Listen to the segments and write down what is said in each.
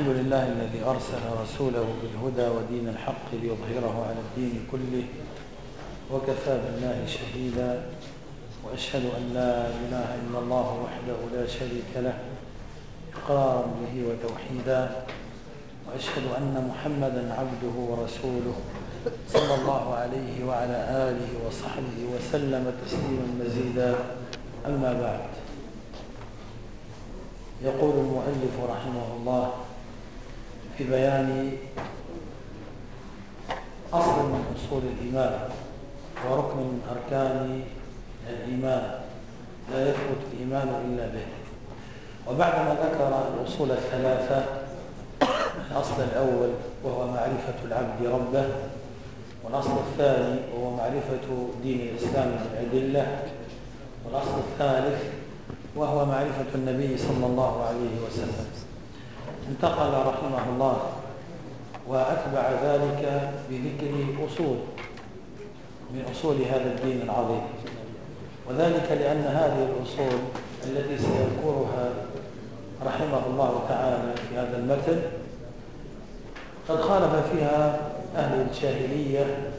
الحمد لله الذي أرسل رسوله بالهدى ودين الحق ليظهره على الدين كله وكفى بالله شهيدا وأشهد أن لا إله إلا الله وحده لا شريك له إقرارا به وتوحيدا وأشهد أن محمدا عبده ورسوله صلى الله عليه وعلى آله وصحبه وسلم تسليما مزيدا. أما بعد يقول المؤلف رحمه الله في بيان أصل من أصول الإيمان وركن من أركان الإيمان. لا يثبت الإيمان إلا به. وبعدما ذكر الأصول الثلاثة الأصل الأول وهو معرفة العبد ربه والأصل الثاني وهو معرفة دين الإسلام بالأدلة والأصل الثالث وهو معرفة النبي صلى الله عليه وسلم. انتقل رحمه الله وأتبع ذلك بذكر أصول من أصول هذا الدين العظيم. وذلك لأن هذه الأصول التي سيذكرها رحمه الله تعالى في هذا المثل قد خالف فيها أهل الجاهلية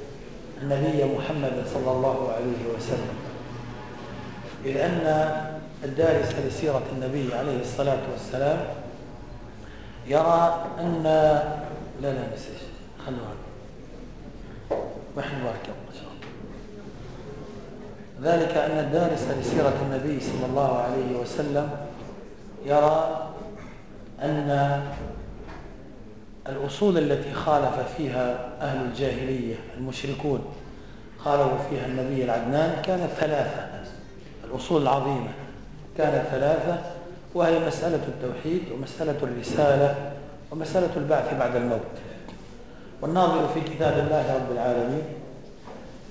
النبي محمد صلى الله عليه وسلم إذ أن الدارس لسيرة النبي عليه الصلاة والسلام يرى أن لا لا نسيش خلوها. ونحن بارك الله ذلك أن الدارس لسيرة النبي صلى الله عليه وسلم يرى أن الأصول التي خالف فيها أهل الجاهلية المشركون خالفوا فيها النبي العدنان كانت ثلاثة. الأصول العظيمة كانت ثلاثة. وهي مسألة التوحيد ومسألة الرسالة ومسألة البعث بعد الموت. والناظر في كتاب الله رب العالمين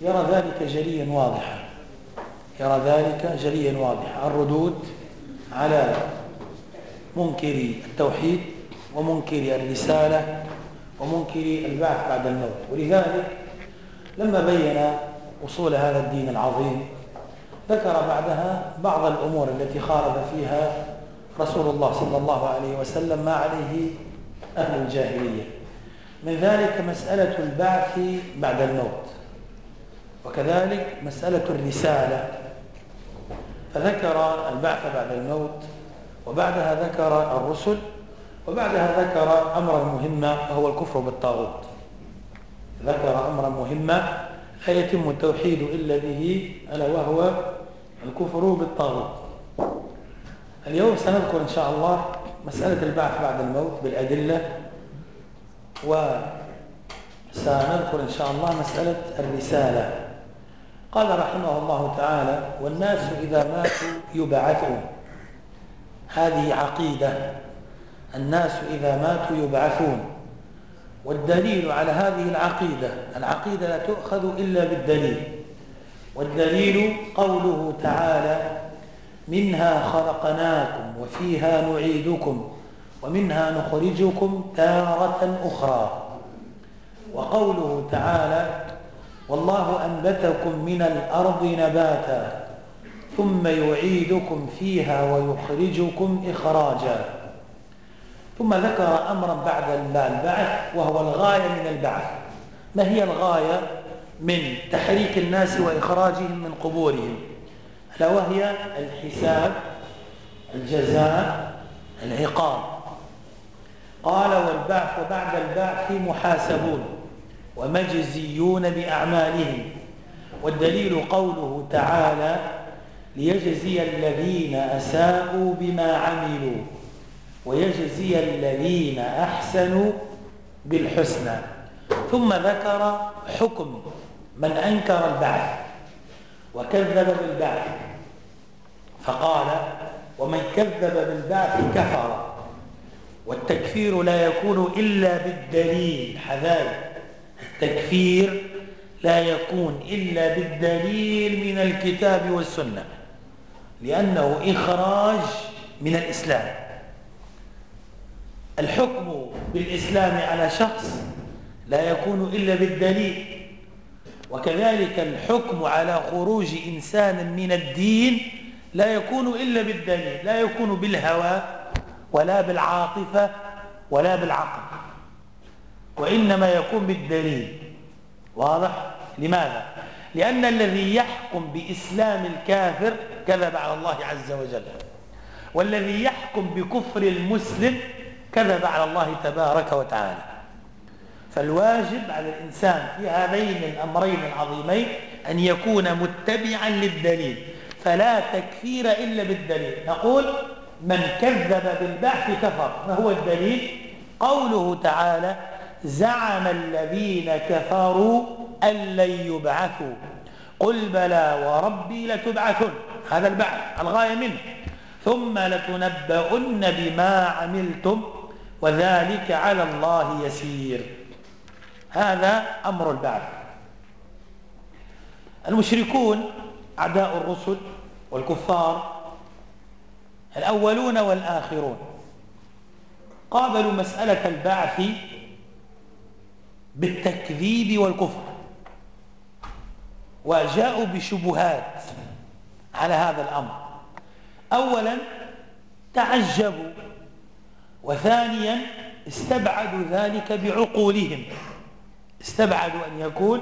يرى ذلك جليا واضحا. يرى ذلك جليا واضحا. الردود على منكري التوحيد ومنكري الرسالة ومنكري البعث بعد الموت. ولذلك لما بين أصول هذا الدين العظيم ذكر بعدها بعض الأمور التي خالف فيها رسول الله صلى الله عليه وسلم ما عليه أهل الجاهلية من ذلك مسألة البعث بعد الموت وكذلك مسألة الرسالة فذكر البعث بعد الموت وبعدها ذكر الرسل وبعدها ذكر أمرا مهما وهو الكفر بالطاغوت ذكر أمرا مهما لا يتم التوحيد إلا به ألا وهو الكفر بالطاغوت اليوم سنذكر إن شاء الله مسألة البعث بعد الموت بالأدلة وسنذكر إن شاء الله مسألة الرسالة. قال رحمه الله تعالى والناس إذا ماتوا يبعثون. هذه عقيدة. الناس إذا ماتوا يبعثون. والدليل على هذه العقيدة العقيدة لا تؤخذ إلا بالدليل. والدليل قوله تعالى منها خلقناكم وفيها نعيدكم ومنها نخرجكم تارة أخرى. وقوله تعالى والله أنبتكم من الأرض نباتا ثم يعيدكم فيها ويخرجكم إخراجا. ثم ذكر أمرا بعد البعث وهو الغاية من البعث. ما هي الغاية؟ من تحريك الناس وإخراجهم من قبورهم. وهي الحساب الجزاء العقاب. قال والبعث بعد البعث محاسبون ومجزيون بأعمالهم. والدليل قوله تعالى ليجزي الذين أساءوا بما عملوا ويجزي الذين أحسنوا بالحسنى. ثم ذكر حكم من أنكر البعث وكذب بالبعث فقال ومن كذب بالبعث كفر. والتكفير لا يكون إلا بالدليل حذار التكفير لا يكون إلا بالدليل من الكتاب والسنة لأنه إخراج من الإسلام. الحكم بالإسلام على شخص لا يكون إلا بالدليل وكذلك الحكم على خروج إنسان من الدين لا يكون إلا بالدليل لا يكون بالهوى ولا بالعاطفة ولا بالعقل. وإنما يكون بالدليل. واضح؟ لماذا؟ لأن الذي يحكم بإسلام الكافر كذب على الله عز وجل. والذي يحكم بكفر المسلم كذب على الله تبارك وتعالى. فالواجب على الإنسان في هذين الأمرين العظيمين أن يكون متبعا للدليل. فلا تكفير إلا بالدليل. نقول من كذب بالبحث كفر. ما هو الدليل؟ قوله تعالى زعم الذين كفروا أن لن يبعثوا. قل بلى وربي لتبعثن. هذا البعث الغاية منه. ثم لتنبؤن بما عملتم وذلك على الله يسير. هذا أمر البعث. المشركون أعداء الرسل والكفار الأولون والآخرون. قابلوا مسألة البعث بالتكذيب والكفر وجاءوا بشبهات على هذا الأمر. أولا تعجبوا وثانيا استبعدوا ذلك بعقولهم. استبعدوا أن يكون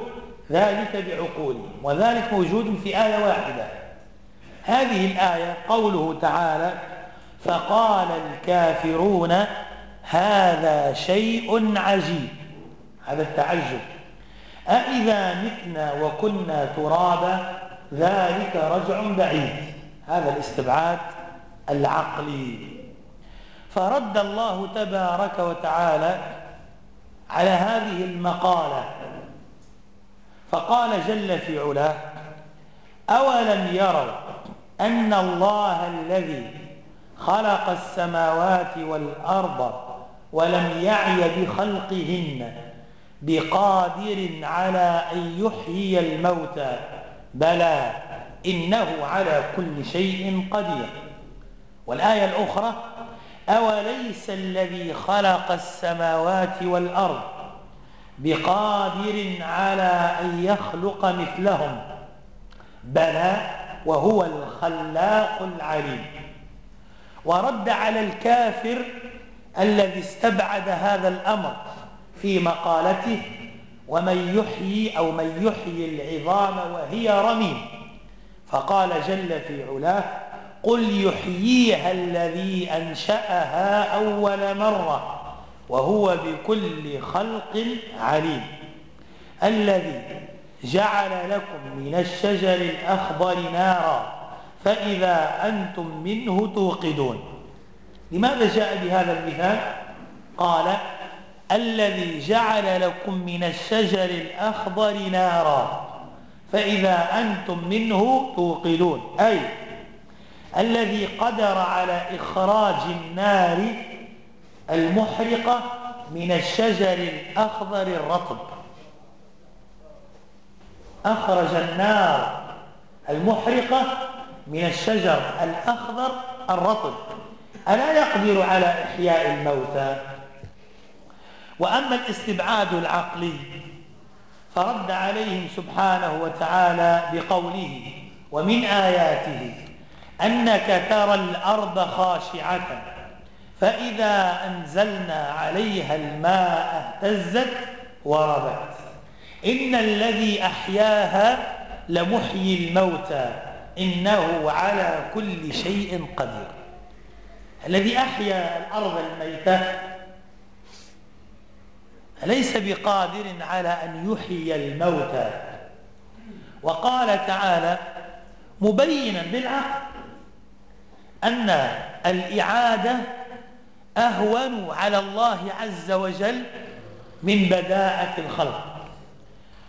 ذلك بعقولهم وذلك موجود في آية واحدة. هذه الآية قوله تعالى فقال الكافرون هذا شيء عجيب. هذا التعجب. أإذا متنا وكنا ترابا ذلك رجع بعيد. هذا الاستبعاد العقلي. فرد الله تبارك وتعالى على هذه المقالة فقال جل في علاه أولم يروا أن الله الذي خلق السماوات والأرض ولم يعي بخلقهن بقادر على أن يحيي الموتى بلى إنه على كل شيء قدير. والآية الأخرى أوليس الذي خلق السماوات والأرض بقادر على أن يخلق مثلهم. بلى وهو الخلاق العليم. ورد على الكافر الذي استبعد هذا الأمر في مقالته ومن يحيي أو من يحيي العظام وهي رميم. فقال جل في علاه قل يحييها الذي أنشأها أول مرة. وهو بكل خلق عليم الذي جعل لكم من الشجر الأخضر نارا فإذا أنتم منه توقدون. لماذا جاء بهذا المثال؟ قال الذي جعل لكم من الشجر الأخضر نارا فإذا أنتم منه توقدون. أي الذي قدر على إخراج النار المحرقة من الشجر الأخضر الرطب. أخرج النار المحرقة من الشجر الأخضر الرطب. ألا يقدر على إحياء الموتى؟ وأما الاستبعاد العقلي فرد عليهم سبحانه وتعالى بقوله ومن آياته أنك ترى الأرض خاشعة. فإذا أنزلنا عليها الماء اهتزت وربت إن الذي أحياها لمحيي الموتى إنه على كل شيء قدير. الذي أحيا الأرض الميتة ليس بقادر على أن يحيي الموتى. وقال تعالى مبينا بالعقل أن الإعادة أهون على الله عز وجل من بداءة الخلق.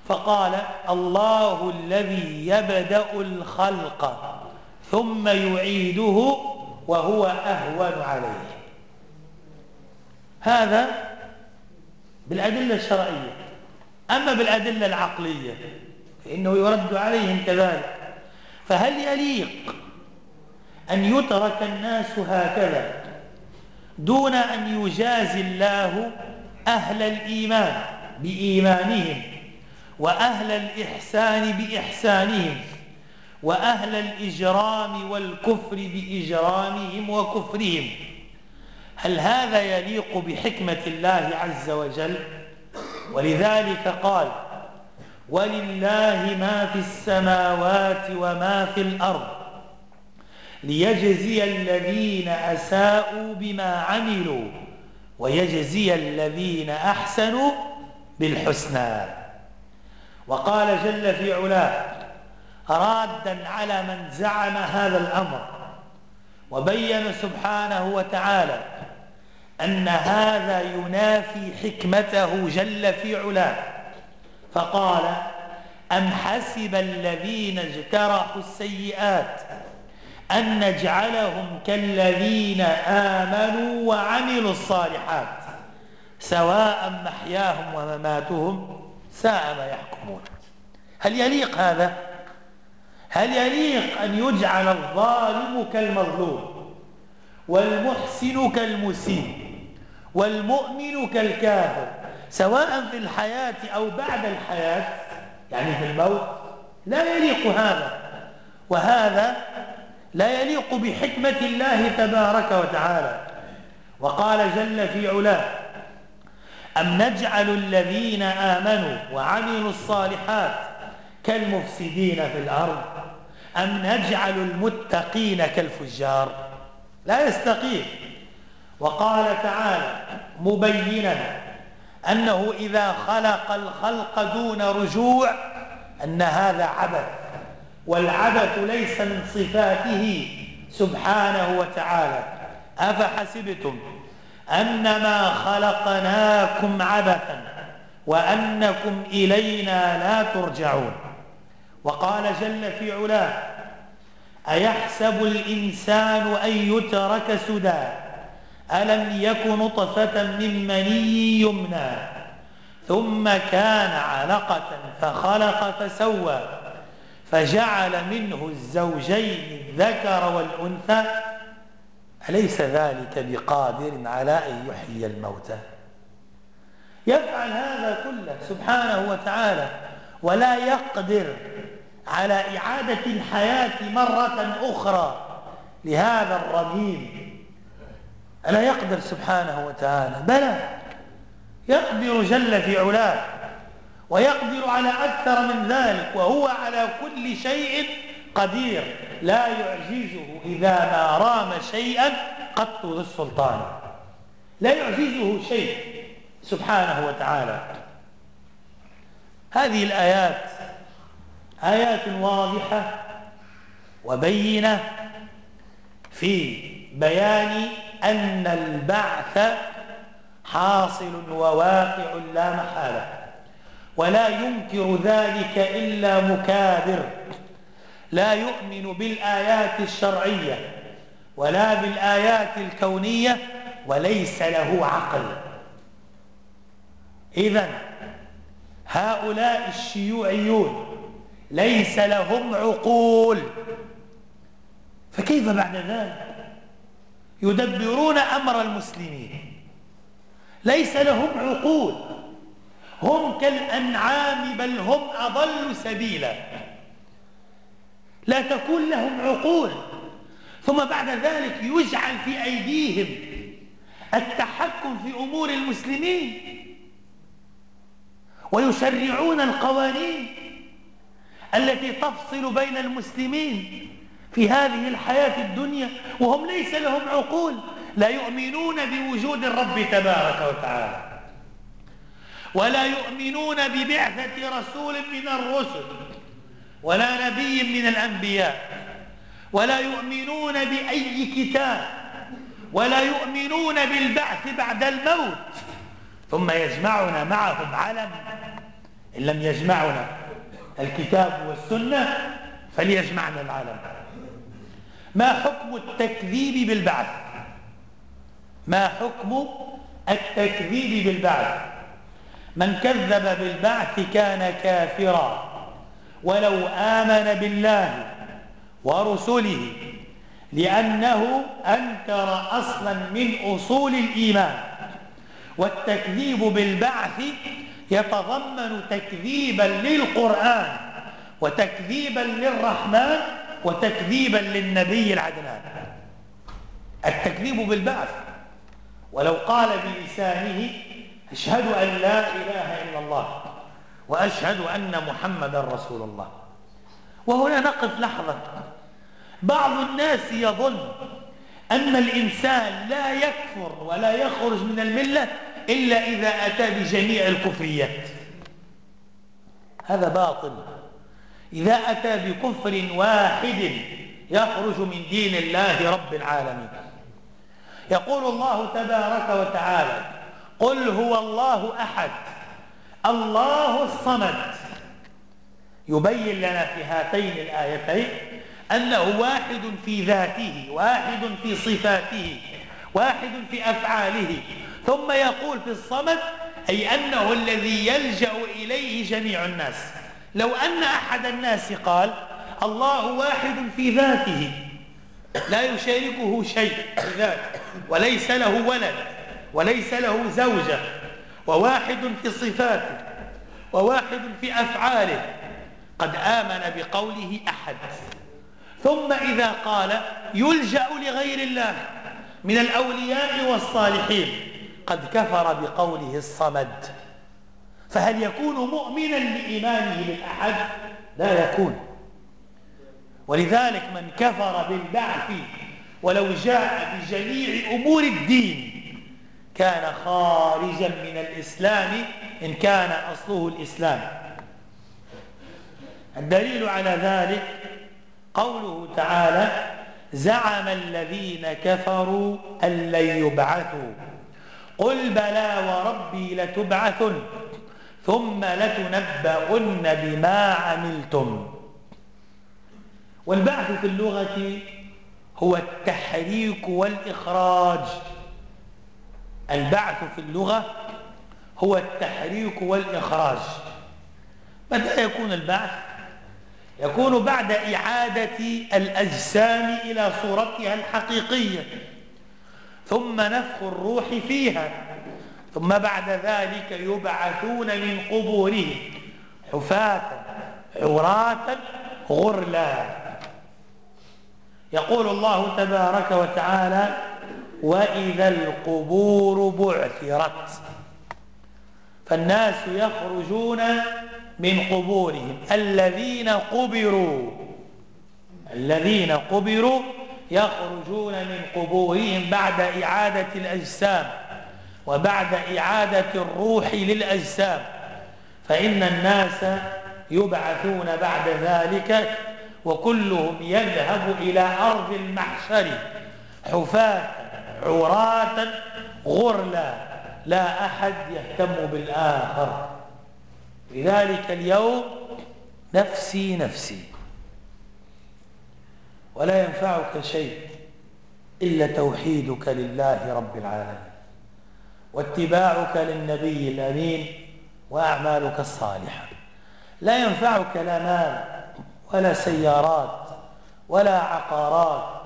فقال الله الذي يبدأ الخلق ثم يعيده وهو أهون عليه. هذا بالأدلة الشرعية. أما بالأدلة العقلية فإنه يرد عليهم كذلك. فهل يليق أن يترك الناس هكذا دون أن يجازي الله أهل الإيمان بإيمانهم وأهل الإحسان بإحسانهم وأهل الإجرام والكفر بإجرامهم وكفرهم. هل هذا يليق بحكمة الله عز وجل؟ ولذلك قال ولله ما في السماوات وما في الأرض ليجزي الذين أساءوا بما عملوا ويجزي الذين أحسنوا بالحسنى. وقال جل في علاه رادا على من زعم هذا الأمر وبين سبحانه وتعالى أن هذا ينافي حكمته جل في علاه. فقال أم حسب الذين اجترحوا السيئات أن نجعلهم كالذين آمنوا وعملوا الصالحات سواء محياهم ومماتهم ساء ما يحكمون. هل يليق هذا؟ هل يليق أن يجعل الظالم كالمظلوم والمحسن كالمسيء والمؤمن كالكافر سواء في الحياة أو بعد الحياة؟ يعني في الموت لا يليق هذا. وهذا لا يليق بحكمة الله تبارك وتعالى. وقال جل في علاه أم نجعل الذين آمنوا وعملوا الصالحات كالمفسدين في الأرض؟ أم نجعل المتقين كالفجار؟ لا يستقيم. وقال تعالى مبينا أنه إذا خلق الخلق دون رجوع أن هذا عبث. والعبث ليس من صفاته سبحانه وتعالى. أفحسبتم أنما خلقناكم عبثا وأنكم إلينا لا ترجعون. وقال جل في علاه أيحسب الإنسان أن يترك سدى؟ ألم يك نطفة من مني يمنى؟ ثم كان علقة فخلق فسوى. فجعل منه الزوجين الذكر والأنثى. أليس ذلك بقادر على أن يحيي الموتى؟ يفعل هذا كله سبحانه وتعالى ولا يقدر على إعادة الحياة مرة أخرى لهذا الرميم ألا يقدر سبحانه وتعالى؟ بلى. يقدر جل في علاه. ويقدر على أكثر من ذلك وهو على كل شيء قدير. لا يعجزه إذا ما رام شيئا قط ذو السلطان. لا يعجزه شيء سبحانه وتعالى. هذه الآيات آيات واضحة وبينة في بيان أن البعث حاصل وواقع لا محالة. ولا ينكر ذلك إلا مكابر. لا يؤمن بالآيات الشرعية ولا بالآيات الكونية وليس له عقل. إذا هؤلاء الشيوعيون ليس لهم عقول. فكيف بعد ذلك؟ يدبرون أمر المسلمين. ليس لهم عقول. هم كالأنعام بل هم أضل سبيلا. لا تكون لهم عقول ثم بعد ذلك يجعل في أيديهم التحكم في أمور المسلمين. ويشرعون القوانين التي تفصل بين المسلمين في هذه الحياة الدنيا وهم ليس لهم عقول. لا يؤمنون بوجود الرب تبارك وتعالى. ولا يؤمنون ببعثة رسول من الرسل ولا نبي من الأنبياء ولا يؤمنون بأي كتاب ولا يؤمنون بالبعث بعد الموت ثم يجمعنا معهم علم إن لم يجمعنا الكتاب والسنة فليجمعنا العالم ما حكم التكذيب بالبعث؟ ما حكم التكذيب بالبعث؟ من كذب بالبعث كان كافرا ولو آمن بالله ورسله لأنه أنكر أصلا من أصول الإيمان والتكذيب بالبعث يتضمن تكذيبا للقرآن وتكذيبا للرحمن وتكذيبا للنبي العدنان. التكذيب بالبعث ولو قال بلسانه أشهد أن لا إله إلا الله وأشهد أن محمدا رسول الله. وهنا نقف لحظة. بعض الناس يظن أن الإنسان لا يكفر ولا يخرج من الملة إلا إذا أتى بجميع الكفريات. هذا باطل. إذا أتى بكفر واحد يخرج من دين الله رب العالمين. يقول الله تبارك وتعالى قل هو الله أحد. الله الصمد. يبين لنا في هاتين الآيتين أنه واحد في ذاته واحد في صفاته واحد في أفعاله. ثم يقول في الصمد أي أنه الذي يلجأ إليه جميع الناس. لو أن أحد الناس قال الله واحد في ذاته. لا يشاركه شيء في ذاته وليس له ولد. وليس له زوجة وواحد في صفاته وواحد في أفعاله. قد آمن بقوله أحد. ثم إذا قال يلجأ لغير الله من الأولياء والصالحين قد كفر بقوله الصمد. فهل يكون مؤمنا بإيمانه بالأحد؟ لا يكون. ولذلك من كفر بالبعث ولو جاء بجميع أمور الدين كان خارجا من الإسلام إن كان أصله الإسلام. الدليل على ذلك قوله تعالى زعم الذين كفروا أن لن يبعثوا. قل بلى وربي لتبعثن ثم لتنبؤن بما عملتم. والبعث في اللغة هو التحريك والإخراج. البعث في اللغة هو التحريك والإخراج. متى يكون البعث؟ يكون بعد إعادة الأجسام إلى صورتها الحقيقية ثم نفخ الروح فيها ثم بعد ذلك يبعثون من قبورهم حفاة عراة غرلا. يقول الله تبارك وتعالى وإذا القبور بعثرت فالناس يخرجون من قبورهم الذين قبروا الذين قبروا يخرجون من قبورهم بعد إعادة الأجسام وبعد إعادة الروح للأجسام فإن الناس يبعثون بعد ذلك وكلهم يذهب إلى أرض المحشر حفاة عراة غرلا لا أحد يهتم بالآخر. لذلك اليوم نفسي نفسي. ولا ينفعك شيء إلا توحيدك لله رب العالمين. واتباعك للنبي الأمين وأعمالك الصالحة. لا ينفعك لا مال ولا سيارات ولا عقارات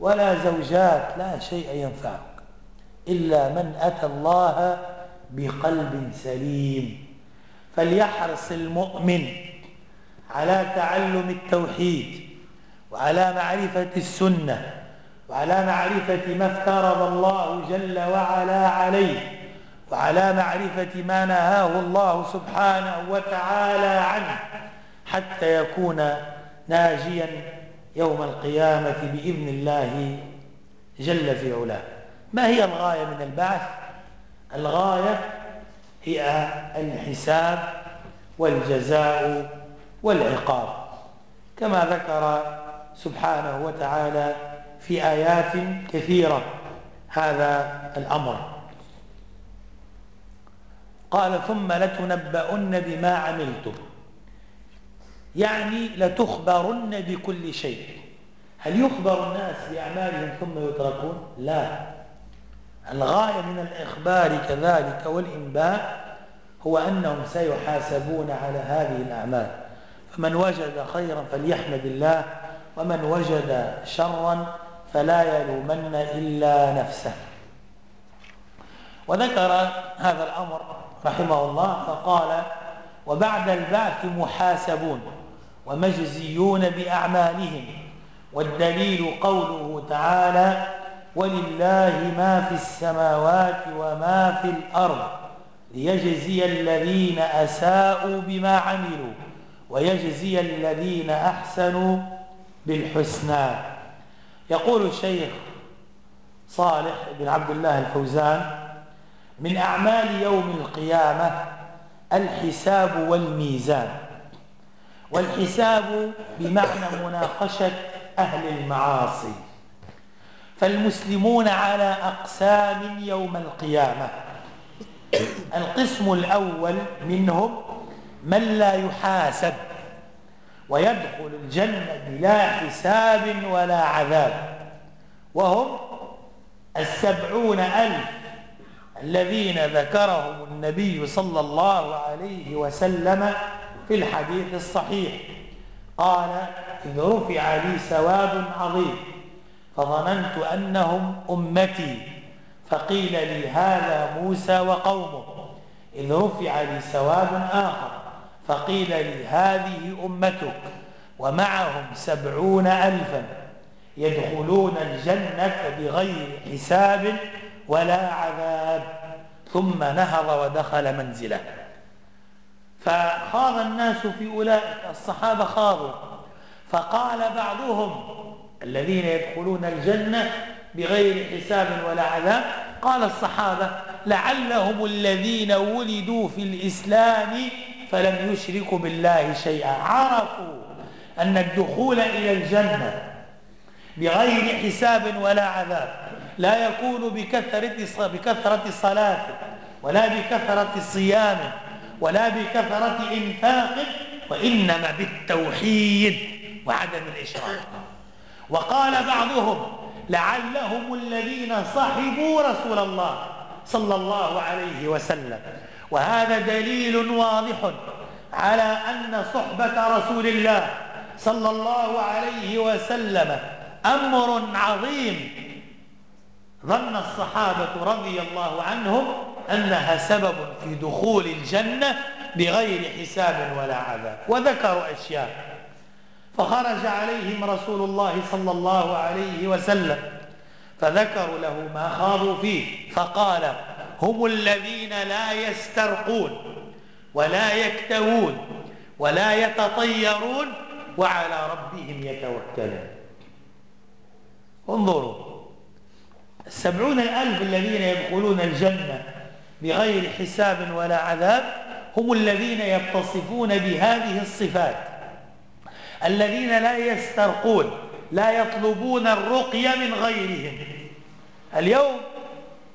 ولا زوجات لا شيء ينفعك إلا من أتى الله بقلب سليم. فليحرص المؤمن على تعلم التوحيد وعلى معرفة السنة وعلى معرفة ما افترض الله جل وعلا عليه وعلى معرفة ما نهاه الله سبحانه وتعالى عنه حتى يكون ناجيا يوم القيامة بإذن الله جل في علاه. ما هي الغاية من البعث؟ الغاية هي الحساب والجزاء والعقاب. كما ذكر سبحانه وتعالى في آيات كثيرة هذا الأمر. قال ثم لتنبؤن بما عملتم. يعني لتخبرن بكل شيء هل يخبر الناس بأعمالهم ثم يتركون؟ لا. الغاية من الإخبار كذلك والإنباء هو أنهم سيحاسبون على هذه الأعمال. فمن وجد خيرا فليحمد الله ومن وجد شرا فلا يلومن إلا نفسه. وذكر هذا الأمر رحمه الله فقال وبعد البعث محاسبون ومجزيون بأعمالهم والدليل قوله تعالى ولله ما في السماوات وما في الأرض ليجزي الذين أساءوا بما عملوا ويجزي الذين أحسنوا بالحسنى. يقول الشيخ صالح بن عبد الله الفوزان من أعمال يوم القيامة الحساب والميزان. والحساب بمعنى مناقشة أهل المعاصي. فالمسلمون على أقسام يوم القيامة. القسم الأول منهم من لا يحاسب ويدخل الجنة بلا حساب ولا عذاب وهم السبعون ألف الذين ذكرهم النبي صلى الله عليه وسلم في الحديث الصحيح. قال إذ رفع لي ثواب عظيم فظننت أنهم أمتي فقيل لي هذا موسى وقومه. إذ رفع لي ثواب آخر فقيل لي هذه أمتك ومعهم سبعون ألفا يدخلون الجنة بغير حساب ولا عذاب. ثم نهض ودخل منزله. فخاض الناس في أولئك الصحابة خاضوا. فقال بعضهم الذين يدخلون الجنة بغير حساب ولا عذاب قال الصحابة لعلهم الذين ولدوا في الإسلام فلم يشركوا بالله شيئا. عرفوا أن الدخول إلى الجنة بغير حساب ولا عذاب لا يكون بكثرة بكثرة صلاة ولا بكثرة صيام ولا بكثرة إنفاقك وإنما بالتوحيد وعدم الإشراك. وقال بعضهم لعلهم الذين صحبوا رسول الله صلى الله عليه وسلم. وهذا دليل واضح على أن صحبة رسول الله صلى الله عليه وسلم أمر عظيم ظن الصحابة رضي الله عنهم أنها سبب في دخول الجنة بغير حساب ولا عذاب وذكروا أشياء. فخرج عليهم رسول الله صلى الله عليه وسلم فذكروا له ما خاضوا فيه فقال هم الذين لا يسترقون ولا يكتوون ولا يتطيرون وعلى ربهم يتوكلون. انظروا. السبعون الألف الذين يدخلون الجنة بغير حساب ولا عذاب هم الذين يتصفون بهذه الصفات. الذين لا يسترقون لا يطلبون الرقية من غيرهم. اليوم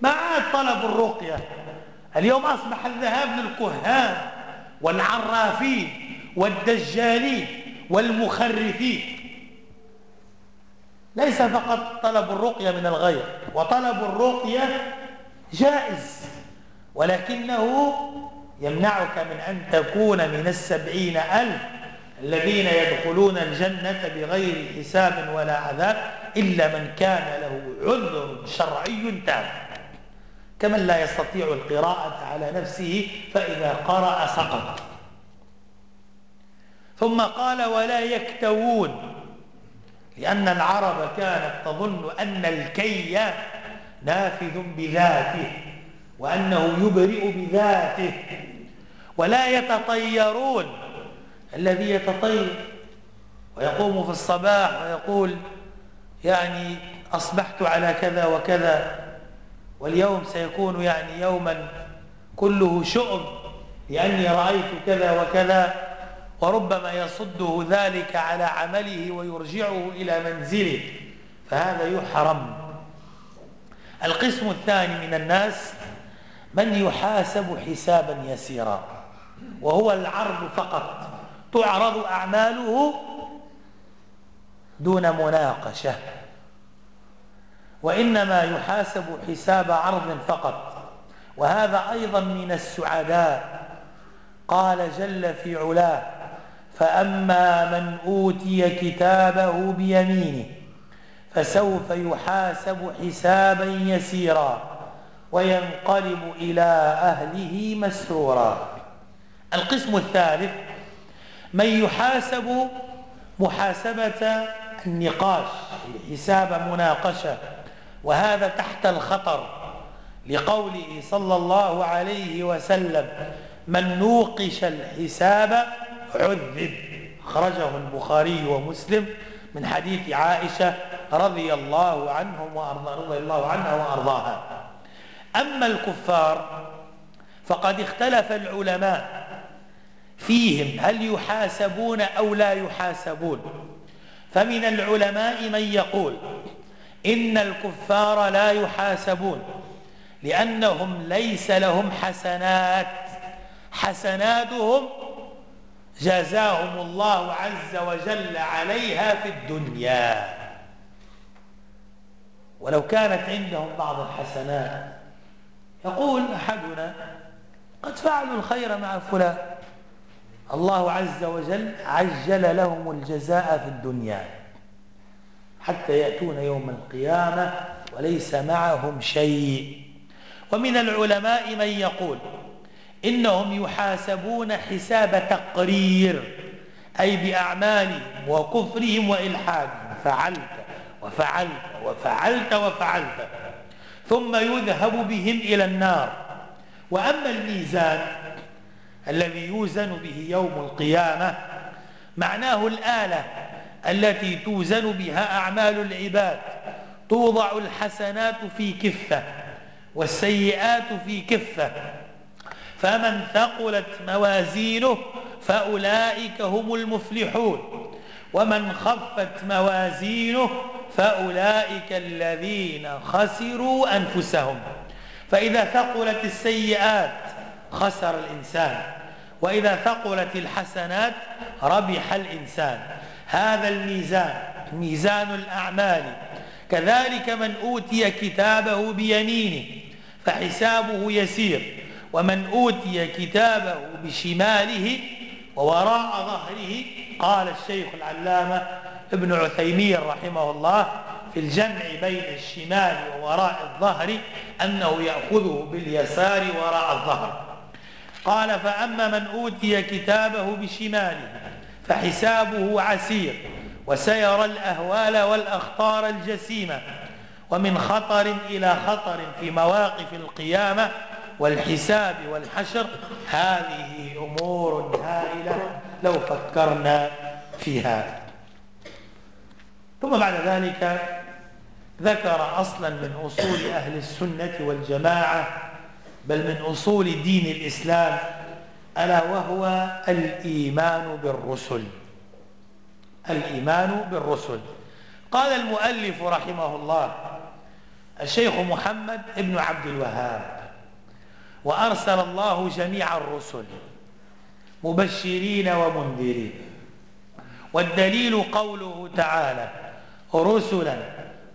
ما عاد طلب الرقية. اليوم أصبح الذهاب للكهان والعرافين والدجالين والمخرفين. ليس فقط طلب الرقية من الغير وطلب الرقية جائز ولكنه يمنعك من أن تكون من السبعين ألف الذين يدخلون الجنة بغير حساب ولا عذاب إلا من كان له عذر شرعي تام. كمن لا يستطيع القراءة على نفسه فإذا قرأ سقط. ثم قال ولا يكتوون. لأن العرب كانت تظن أن الكي نافذ بذاته وأنه يبرئ بذاته ولا يتطيرون الذي يتطير ويقوم في الصباح ويقول يعني أصبحت على كذا وكذا واليوم سيكون يعني يوما كله شؤم لأني رأيت كذا وكذا وربما يصده ذلك على عمله ويرجعه إلى منزله فهذا يحرم. القسم الثاني من الناس من يحاسب حسابا يسيرا وهو العرض فقط. تعرض أعماله دون مناقشة. وإنما يحاسب حساب عرض فقط. وهذا أيضا من السعداء. قال جل في علاه فأما من أوتي كتابه بيمينه فسوف يحاسب حسابا يسيرا وينقلب إلى أهله مسرورا القسم الثالث من يحاسب محاسبة النقاش حساب مناقشة وهذا تحت الخطر لقوله صلى الله عليه وسلم من نوقش الحساب عذب خرجه البخاري ومسلم من حديث عائشة رضي الله عنهم وأرضى رضي الله عنها وأرضاها. أما الكفار فقد اختلف العلماء فيهم هل يحاسبون أو لا يحاسبون. فمن العلماء من يقول إن الكفار لا يحاسبون لأنهم ليس لهم حسنات. حسناتهم جزاهم الله عز وجل عليها في الدنيا. ولو كانت عندهم بعض الحسنات. يقول أحدنا قد فعلوا الخير مع فلان. الله عز وجل عجل لهم الجزاء في الدنيا. حتى يأتون يوم القيامة وليس معهم شيء. ومن العلماء من يقول إنهم يحاسبون حساب تقرير أي بأعمالهم وكفرهم وإلحادهم فعلت وفعلت وفعلت وفعلت. ثم يذهب بهم إلى النار. وأما الميزان الذي يوزن به يوم القيامة معناه الآلة التي توزن بها أعمال العباد. توضع الحسنات في كفة والسيئات في كفة. فمن ثقلت موازينه فأولئك هم المفلحون. ومن خفت موازينه فأولئك الذين خسروا أنفسهم. فإذا ثقلت السيئات خسر الإنسان. وإذا ثقلت الحسنات ربح الإنسان. هذا الميزان ميزان الأعمال. كذلك من أوتي كتابه بيمينه فحسابه يسير. ومن أوتي كتابه بشماله ووراء ظهره قال الشيخ العلامة ابن عثيمين رحمه الله في الجمع بين الشمال ووراء الظهر أنه يأخذه باليسار وراء الظهر. قال فأما من أوتي كتابه بشماله فحسابه عسير وسيرى الأهوال والأخطار الجسيمة ومن خطر إلى خطر في مواقف القيامة والحساب والحشر. هذه أمور هائلة لو فكرنا فيها. ثم بعد ذلك ذكر أصلا من أصول أهل السنة والجماعة بل من أصول دين الإسلام ألا وهو الإيمان بالرسل. الإيمان بالرسل. قال المؤلف رحمه الله الشيخ محمد ابن عبد الوهاب وأرسل الله جميع الرسل مبشرين ومنذرين. والدليل قوله تعالى رسلا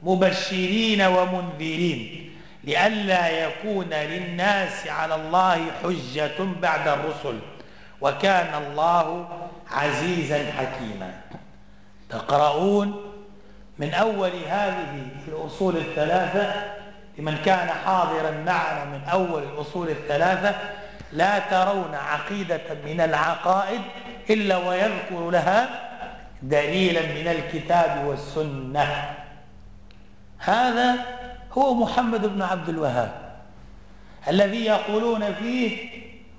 مبشرين ومنذرين لئلا يكون للناس على الله حجة بعد الرسل وكان الله عزيزا حكيما. تقرؤون من أول هذه الأصول الثلاثة لمن كان حاضرا معنا من أول الأصول الثلاثة لا ترون عقيدة من العقائد إلا ويذكر لها دليلا من الكتاب والسنة. هذا هو محمد بن عبد الوهاب الذي يقولون فيه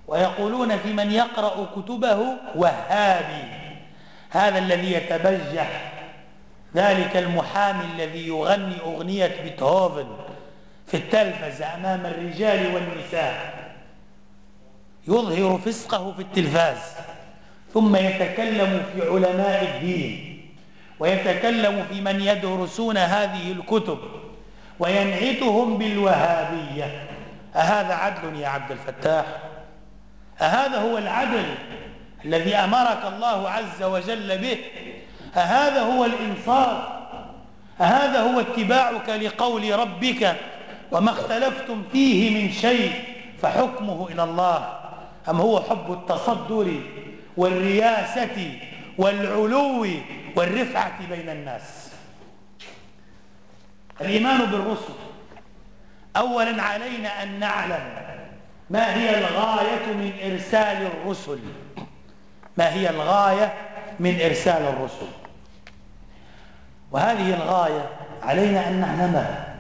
ويقولون في من يقرأ كتبه وهابي. هذا الذي يتبجح ذلك المحامي الذي يغني أغنية بيتهوفن. في التلفزة أمام الرجال والنساء. يظهر فسقه في التلفاز. ثم يتكلم في علماء الدين. ويتكلم في من يدرسون هذه الكتب. وينعتهم بالوهابية. أهذا عدل يا عبد الفتاح؟ أهذا هو العدل الذي أمرك الله عز وجل به؟ أهذا هو الإنصاف؟ أهذا هو اتباعك لقول ربك؟ وما اختلفتم فيه من شيء فحكمه إلى الله. أم هو حب التصدر والرياسة والعلو والرفعة بين الناس؟ الإيمان بالرسل. أولا علينا أن نعلم ما هي الغاية من إرسال الرسل. ما هي الغاية من إرسال الرسل؟ وهذه الغاية علينا أن نعلمها.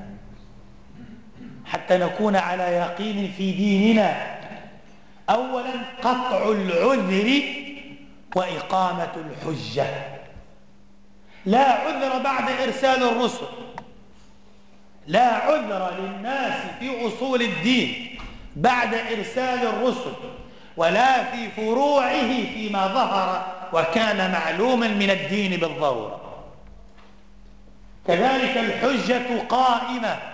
حتى نكون على يقين في ديننا. أولا قطع العذر وإقامة الحجة. لا عذر بعد إرسال الرسل. لا عذر للناس في أصول الدين بعد إرسال الرسل ولا في فروعه فيما ظهر وكان معلوما من الدين بالضرورة. كذلك الحجة قائمة.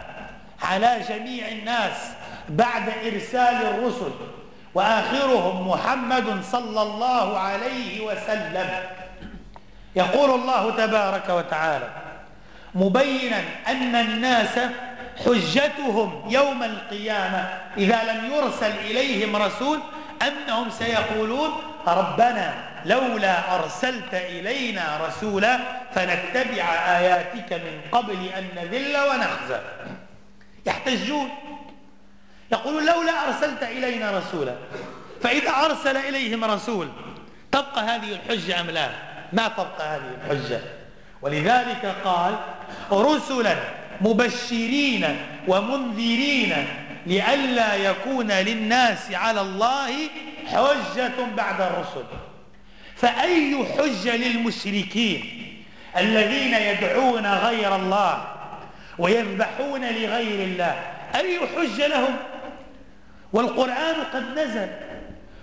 على جميع الناس بعد إرسال الرسل. وآخرهم محمد صلى الله عليه وسلم. يقول الله تبارك وتعالى مبينا أن الناس حجتهم يوم القيامة. إذا لم يرسل إليهم رسول أنهم سيقولون ربنا لولا أرسلت إلينا رسولا فنتبع آياتك من قبل أن نذل ونخزى. يحتجون. يقولون لولا أرسلت إلينا رسولا فإذا أرسل إليهم رسول تبقى هذه الحجة أم لا؟ ما تبقى هذه الحجة؟ ولذلك قال رسلا مبشرين ومنذرين لئلا يكون للناس على الله حجة بعد الرسل. فأي حجة للمشركين الذين يدعون غير الله ويذبحون لغير الله. أي حج لهم؟ والقرآن قد نزل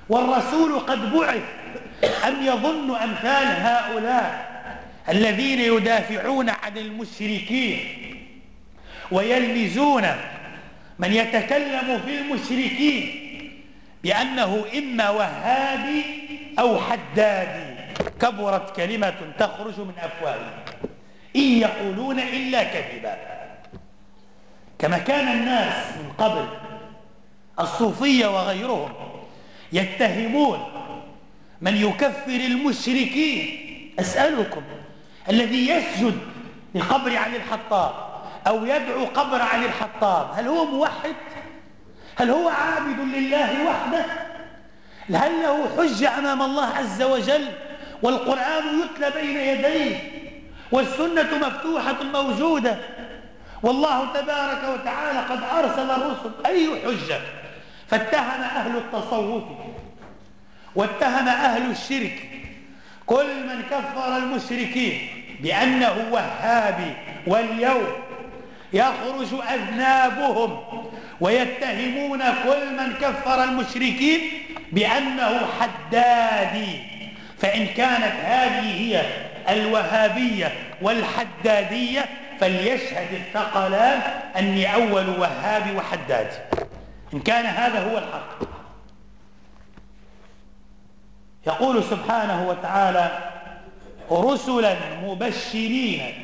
والرسول قد بعث. أم يظن أمثال هؤلاء الذين يدافعون عن المشركين ويلمزون من يتكلم في المشركين بأنه إما وهابي أو حدادي؟ كبرت كلمة تخرج من أفواههم. إن يقولون إلا كذبا. كما كان الناس من قبل الصوفية وغيرهم يتهمون من يكفر المشركين أسألكم الذي يسجد لقبر علي الحطاب أو يدعو قبر علي الحطاب هل هو موحد؟ هل هو عابد لله وحده؟ هل له حجة أمام الله عز وجل؟ والقرآن يتلى بين يديه والسنة مفتوحة موجودة والله تبارك وتعالى قد أرسل الرسل أي حجة فاتهم أهل التصوف واتهم أهل الشرك. كل من كفر المشركين بأنه وهابي واليوم يخرج أذنابهم ويتهمون كل من كفر المشركين بأنه حدادي. فإن كانت هذه هي الوهابية والحدادية فليشهد الثقلان أني أول وهاب وحداد. إن كان هذا هو الحق. يقول سبحانه وتعالى رسلا مبشرين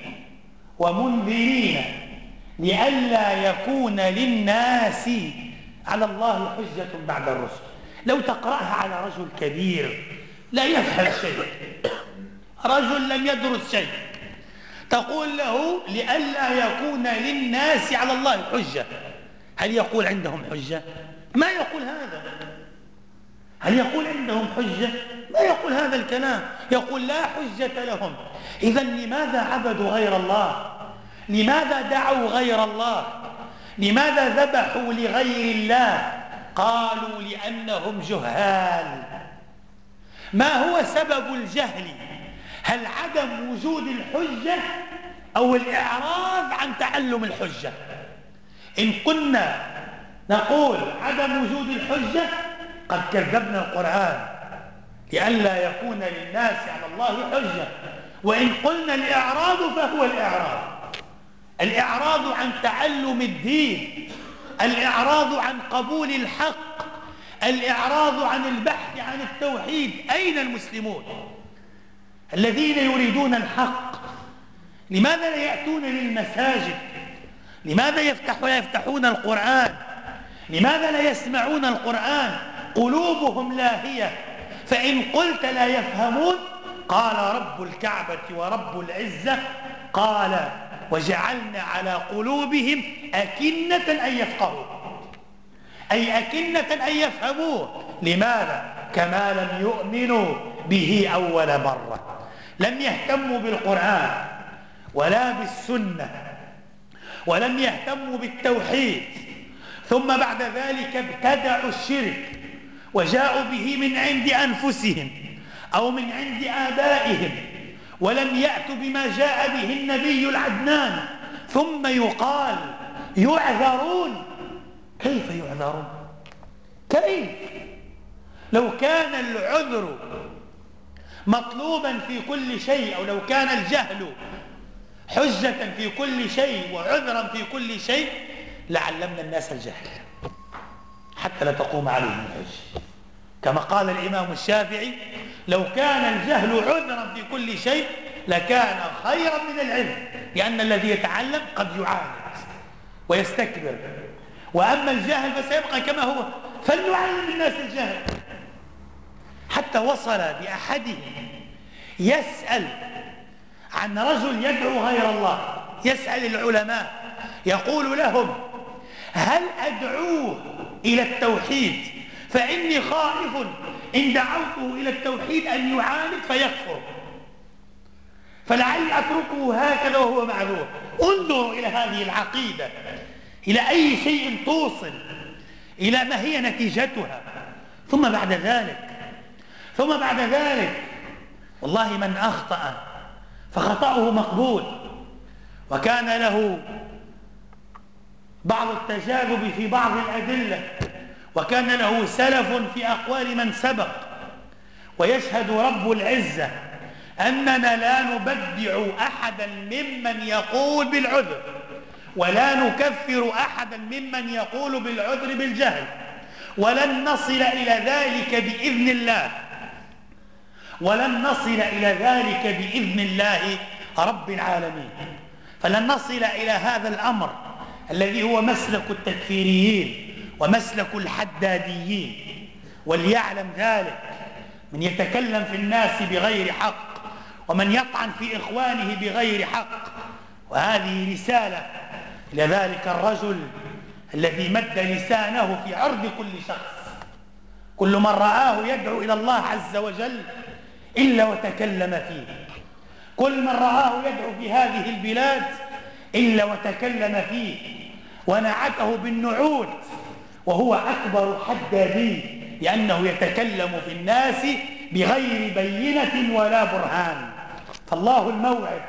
ومنذرين لئلا يكون للناس على الله حجة بعد الرسل. لو تقرأها على رجل كبير لا يفهم شيء. رجل لم يدرس شيء. تقول له لئلا يكون للناس على الله حجة. هل يقول عندهم حجة؟ ما يقول هذا. هل يقول عندهم حجة؟ ما يقول هذا الكلام. يقول لا حجة لهم. إذا لماذا عبدوا غير الله؟ لماذا دعوا غير الله؟ لماذا ذبحوا لغير الله؟ قالوا لأنهم جهال. ما هو سبب الجهل؟ هل عدم وجود الحجة أو الإعراض عن تعلم الحجة؟ إن كنا نقول عدم وجود الحجة قد كذبنا القرآن لئلا يكون للناس على الله حجة. وإن قلنا الإعراض فهو الإعراض. الإعراض عن تعلم الدين الإعراض عن قبول الحق الإعراض عن البحث عن التوحيد. أين المسلمون؟ الذين يريدون الحق لماذا لا يأتون للمساجد؟ لماذا يفتح يفتحون القرآن؟ لماذا لا يسمعون القرآن؟ قلوبهم لاهية. فإن قلت لا يفهمون قال رب الكعبة ورب العزة قال وجعلنا على قلوبهم أكنة أن يفقهوا أي أكنة أن يفهموه. لماذا؟ كما لم يؤمنوا به أول مرة. لم يهتموا بالقرآن ولا بالسنة ولم يهتموا بالتوحيد ثم بعد ذلك ابتدعوا الشرك وجاءوا به من عند أنفسهم أو من عند آبائهم ولم يأتوا بما جاء به النبي العدنان ثم يقال يعذرون. كيف يعذرون؟ كيف؟ لو كان العذر مطلوبا في كل شيء أو لو كان الجهل حجة في كل شيء وعذرا في كل شيء لعلمنا الناس الجهل. حتى لا تقوم عليهم الحجة. كما قال الإمام الشافعي لو كان الجهل عذرا في كل شيء لكان خيرا من العلم لأن الذي يتعلم قد يعاند ويستكبر. وأما الجهل فسيبقى كما هو فلنعلم الناس الجهل. حتى وصل بأحدهم. يسأل عن رجل يدعو غير الله. يسأل العلماء. يقول لهم هل أدعوه إلى التوحيد؟ فإني خائف إن دعوته إلى التوحيد أن يعاند فيكفر. فلعلي أتركه هكذا وهو معذور انظروا إلى هذه العقيدة. إلى أي شيء توصل. إلى ما هي نتيجتها. ثم بعد ذلك ثم بعد ذلك والله من أخطأ فخطأه مقبول وكان له بعض التجاذب في بعض الأدلة وكان له سلف في أقوال من سبق ويشهد رب العزة أننا لا نبدع أحدا ممن يقول بالعذر ولا نكفر أحدا ممن يقول بالعذر بالجهل ولن نصل إلى ذلك بإذن الله. ولن نصل إلى ذلك بإذن الله رب العالمين. فلن نصل إلى هذا الأمر الذي هو مسلك التكفيريين ومسلك الحداديين. وليعلم ذلك من يتكلم في الناس بغير حق ومن يطعن في إخوانه بغير حق. وهذه رسالة إلى ذلك الرجل الذي مد لسانه في عرض كل شخص. كل من رآه يدعو إلى الله عز وجل إلا وتكلم فيه. كل من رآه يدعو في هذه البلاد إلا وتكلم فيه. ونعته بالنعود وهو أكبر حدادين لأنه يتكلم في الناس بغير بينة ولا برهان. فالله الموعد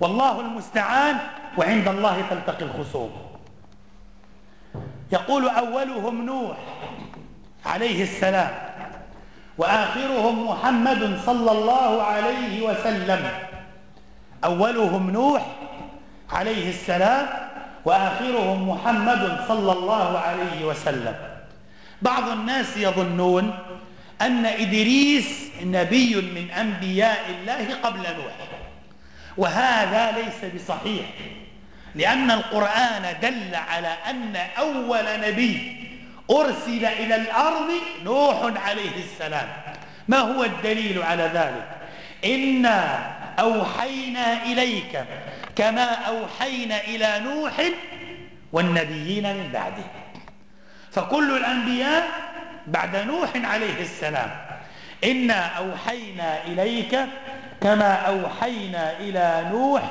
والله المستعان وعند الله تلتقي الخصوم. يقول أولهم نوح عليه السلام وآخرهم محمد صلى الله عليه وسلم. أولهم نوح عليه السلام وآخرهم محمد صلى الله عليه وسلم. بعض الناس يظنون أن إدريس نبي من أنبياء الله قبل نوح وهذا ليس بصحيح لأن القرآن دل على أن أول نبي أرسل إلى الأرض نوح عليه السلام. ما هو الدليل على ذلك؟ إنا أوحينا إليك كما أوحينا إلى نوح والنبيين من بعده. فكل الأنبياء بعد نوح عليه السلام. إنا أوحينا إليك كما أوحينا إلى نوح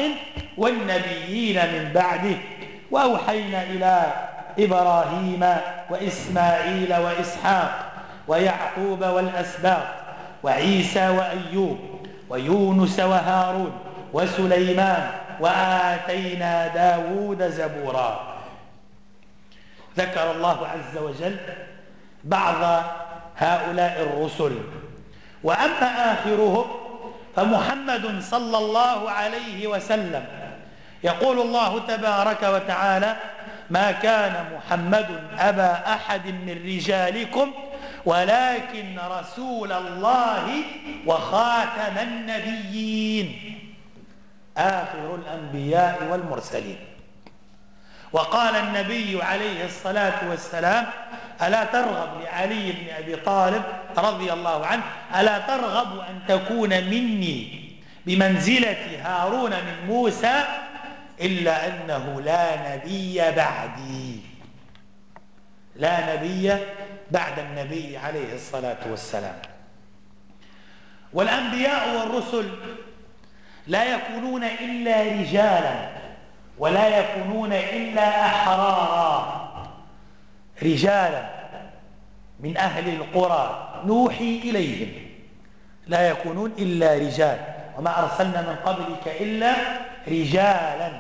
والنبيين من بعده. وأوحينا إلى إبراهيم وإسماعيل وإسحاق ويعقوب والأسباط وعيسى وأيوب ويونس وهارون وسليمان وآتينا داود زبورا. ذكر الله عز وجل بعض هؤلاء الرسل. وأما آخرهم فمحمد صلى الله عليه وسلم. يقول الله تبارك وتعالى ما كان محمد أبا أحد من رجالكم ولكن رسول الله وخاتم النبيين. آخر الأنبياء والمرسلين. وقال النبي عليه الصلاة والسلام ألا ترغب لعلي بن أبي طالب رضي الله عنه ألا ترغب أن تكون مني بمنزلة هارون من موسى إلا أنه لا نبي بعدي. لا نبي بعد النبي عليه الصلاة والسلام. والأنبياء والرسل لا يكونون إلا رجالا ولا يكونون إلا أحرارا. رجالا من أهل القرى نوحي إليهم. لا يكونون إلا رجال. وما أرسلنا من قبلك إلا رجالا.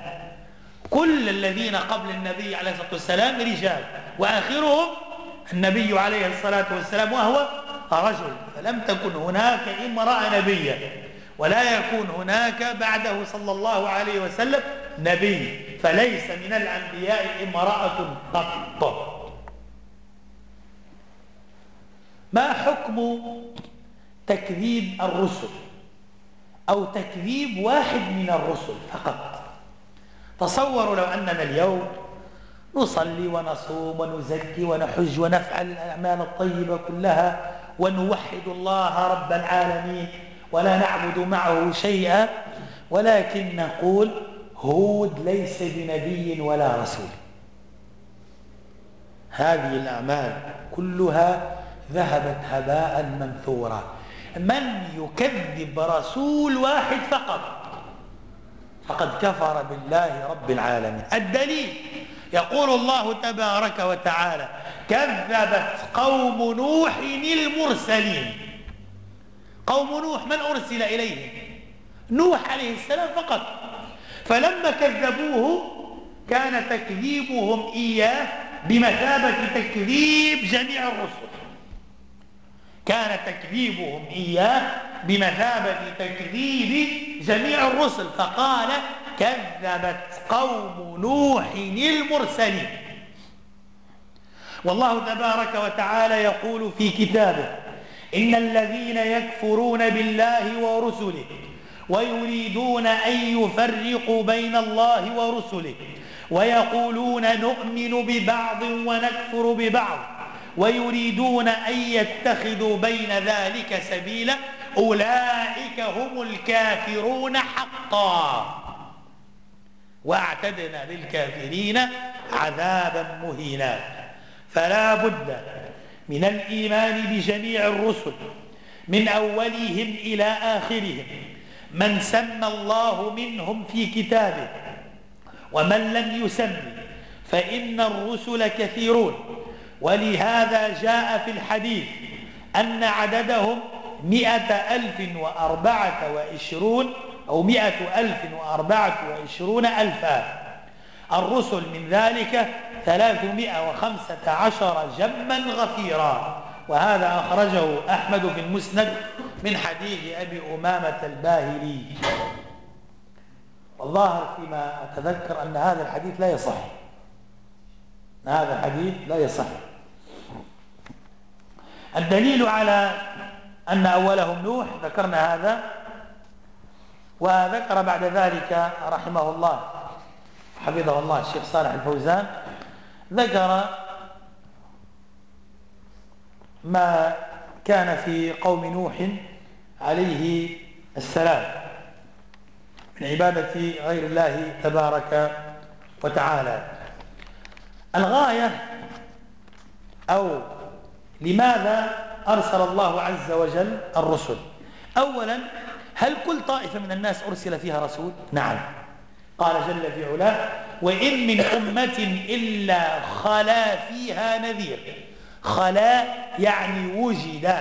كل الذين قبل النبي عليه الصلاة والسلام رجال. وآخرهم النبي عليه الصلاة والسلام وهو رجل. فلم تكن هناك امرأة نبية ولا يكون هناك بعده صلى الله عليه وسلم نبي. فليس من الأنبياء امرأة قط ما حكم تكذيب الرسل؟ أو تكذيب واحد من الرسل فقط. تصوروا لو أننا اليوم نصلي ونصوم ونزكي ونحج ونفعل الأعمال الطيبة كلها ونوحد الله رب العالمين ولا نعبد معه شيئا ولكن نقول هود ليس بنبي ولا رسول. هذه الأعمال كلها ذهبت هباء منثورا. من يكذب رسول واحد فقط. فقد كفر بالله رب العالمين. الدليل يقول الله تبارك وتعالى كذبت قوم نوح المرسلين. قوم نوح من أرسل إليه؟ نوح عليه السلام فقط. فلما كذبوه كان تكذيبهم إياه بمثابة تكذيب جميع الرسل. كان تكذيبهم إياه بمثابة تكذيب جميع الرسل فقال كذبت قوم نوح المرسلين. والله تبارك وتعالى يقول في كتابه إن الذين يكفرون بالله ورسله ويريدون أن يفرقوا بين الله ورسله ويقولون نؤمن ببعض ونكفر ببعض ويريدون أن يتخذوا بين ذلك سبيلا. أولئك هم الكافرون حقا. وأعتدنا للكافرين عذابا مهينا. فلا بد من الإيمان بجميع الرسل من أولهم إلى آخرهم. من سمى الله منهم في كتابه. ومن لم يسم فإن الرسل كثيرون. ولهذا جاء في الحديث أن عددهم مئة ألف وأربعة وعشرون أو مئة ألف وأربعة وعشرون ألفا. الرسل من ذلك ثلاثمائة وخمسة عشر جما غفيرا. وهذا أخرجه أحمد في المسند من حديث أبي أمامة الباهلي. والله فيما أتذكر أن هذا الحديث لا يصح. هذا الحديث لا يصح. الدليل على أن أولهم نوح ذكرنا هذا وذكر بعد ذلك رحمه الله حفظه الله الشيخ صالح الفوزان ذكر ما كان في قوم نوح عليه السلام من عبادة غير الله تبارك وتعالى. الغاية أو لماذا أرسل الله عز وجل الرسل؟ أولا هل كل طائفة من الناس أرسل فيها رسول؟ نعم. قال جل في علاه وإن من أمة إلا خلا فيها نذير. خلا يعني وجد.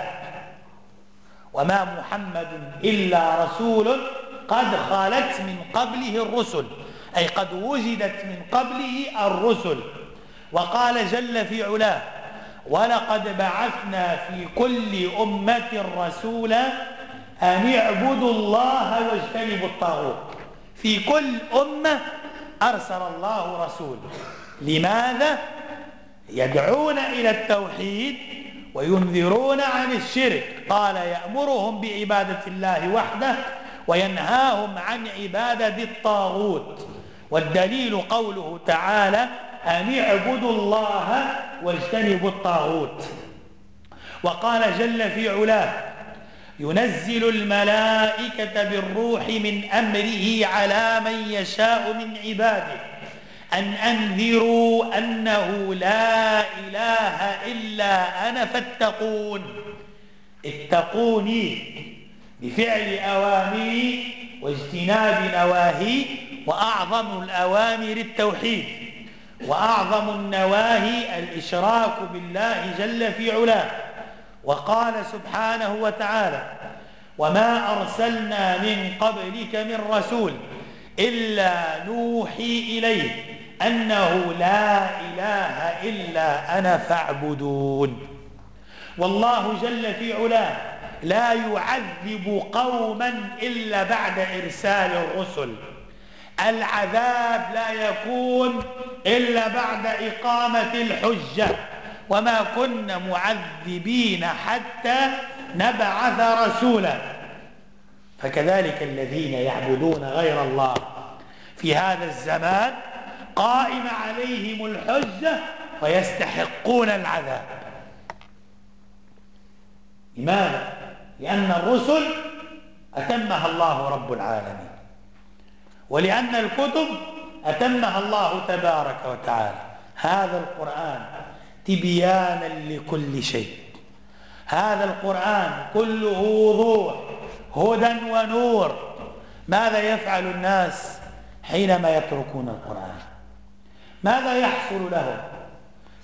وما محمد إلا رسول قد خالت من قبله الرسل أي قد وجدت من قبله الرسل. وقال جل في علاه ولقد بعثنا في كل أمة رسولا أن اعبدوا الله واجتنبوا الطاغوت. في كل أمة أرسل الله رسوله لماذا؟ يدعون إلى التوحيد وينذرون عن الشرك. قال يأمرهم بعبادة الله وحده وينهاهم عن عبادة الطاغوت. والدليل قوله تعالى أن اعبدوا الله واجتنبوا الطاغوت. وقال جل في علاه ينزل الملائكة بالروح من أمره على من يشاء من عباده. أن أنذروا أنه لا إله إلا أنا فاتقون. اتقوني بفعل أوامري واجتناب نواهي وأعظم الأوامر التوحيد. وأعظم النواهي الإشراك بالله جل في علاه. وقال سبحانه وتعالى وما أرسلنا من قبلك من رسول إلا نوحي إليه أنه لا إله إلا أنا فاعبدون والله جل في علاه لا يعذب قوما إلا بعد إرسال الرسل. العذاب لا يكون إلا بعد إقامة الحجة. وما كنا معذبين حتى نبعث رسولا. فكذلك الذين يعبدون غير الله في هذا الزمان قائم عليهم الحجة ويستحقون العذاب. لماذا؟ لأن الرسل أتمها الله رب العالمين. ولأن الكتب أتمها الله تبارك وتعالى. هذا القرآن تبيانا لكل شيء. هذا القرآن كله وضوح هدى ونور. ماذا يفعل الناس حينما يتركون القرآن؟ ماذا يحصل لهم؟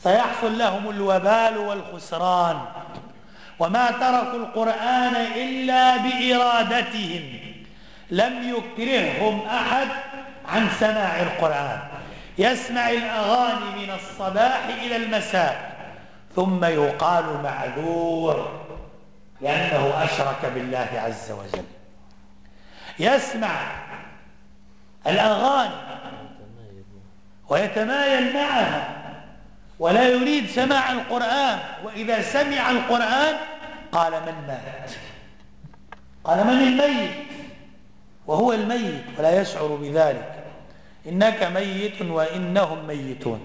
سيحصل لهم الوبال والخسران. وما تركوا القرآن إلا بإرادتهم. لم يكرههم أحد عن سماع القرآن. يسمع الأغاني من الصباح إلى المساء ثم يقال معذور لأنه أشرك بالله عز وجل. يسمع الأغاني ويتمايل معها ولا يريد سماع القرآن وإذا سمع القرآن قال من مات؟ قال من الميت؟ وهو الميت ولا يشعر بذلك. إنك ميت وإنهم ميتون.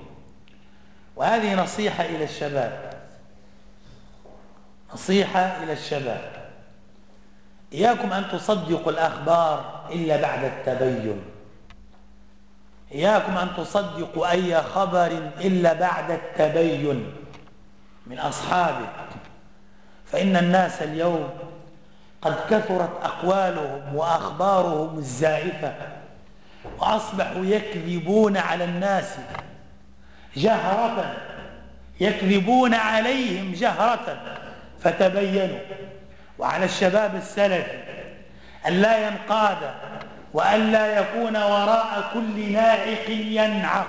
وهذه نصيحة إلى الشباب. نصيحة إلى الشباب. إياكم أن تصدقوا الأخبار إلا بعد التبين. إياكم أن تصدقوا أي خبر إلا بعد التبين من أصحابه فإن الناس اليوم قد كثرت أقوالهم وأخبارهم الزائفة وأصبحوا يكذبون على الناس جهرة يكذبون عليهم جهرة فتبينوا. وعلى الشباب السلفي أن لا ينقاد وأن لا يكون وراء كل ناعق ينعق.